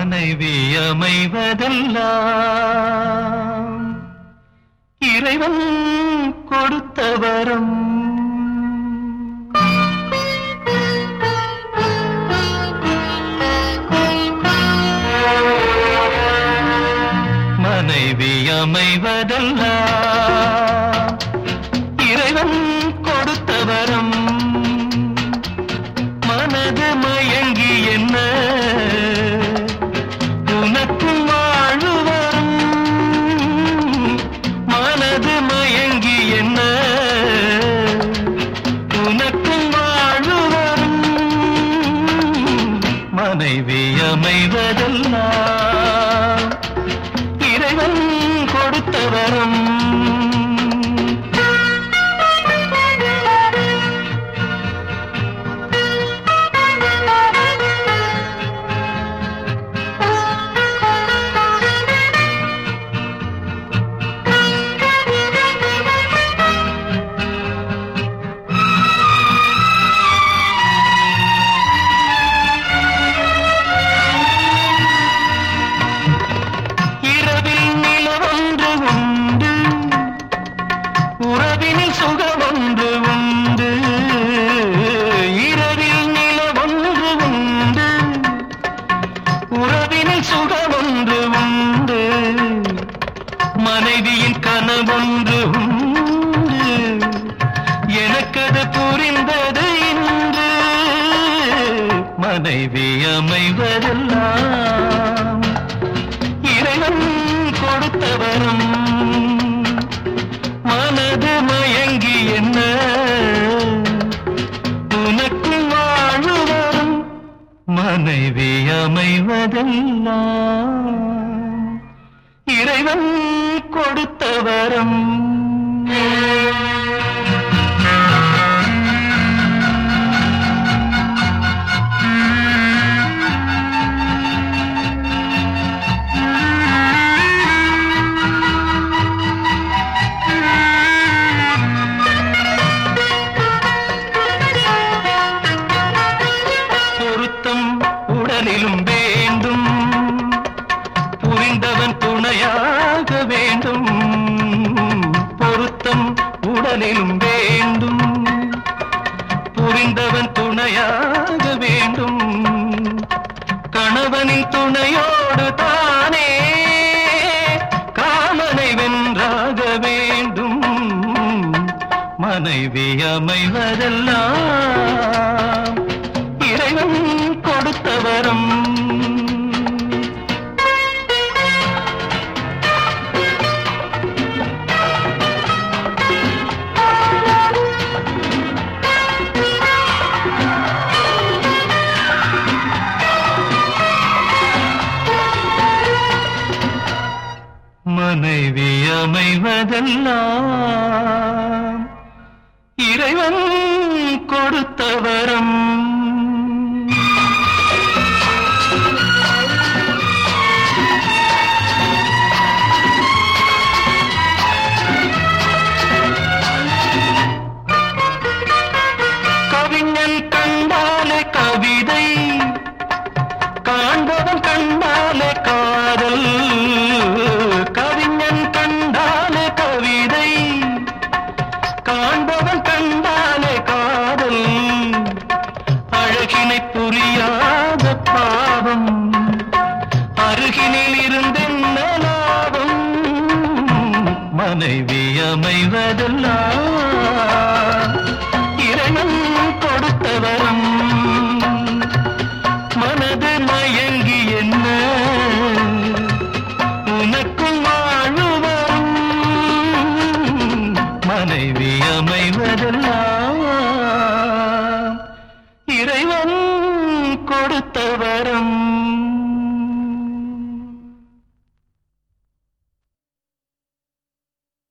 மனைவி அமைவதெல்லாம் இறைவன் கொடுத்த வரம் மனைவி அமைவதெல்லாம் இறைவன் கொடுத்த வரம் மனைவி அமைவதெல்லாம் இறைவன் கொடுத்த வரம் மனைவியின் கனவொன்று உண்டு. எனக்கது புரிந்தது இன்று. மனைவி அமைவதெல்லாம் இறைவன் கொடுத்த வரம் மனது மயங்கி என்ன? உனக்கு வாழுவரும் மனைவி அமைவதெல்லாம். இறைவன் கொடுத்த வரம் உடலிலும் வேண்டும். புரிந்தவன் துணையாக வேண்டும். கணவனின் துணையோடு தானே காமனை வென்றாக வேண்டும். மனைவி அமைவதெல்லாம் இறைவன் கொடுத்த மனைவி அமைவதெல்லாம் இறைவன் கொடுத்த காண்பவன் கண்டாலே காதல். அழகினை புரியாத பாவம். அருகினில் இருந்தென்ன லாபம்? மனைவி அமைவதெல்லாம் இறைவன் கொடுத்த மனது மயங்கி என்ன? உனக்கும் மனைவி கொடுத்த வரம்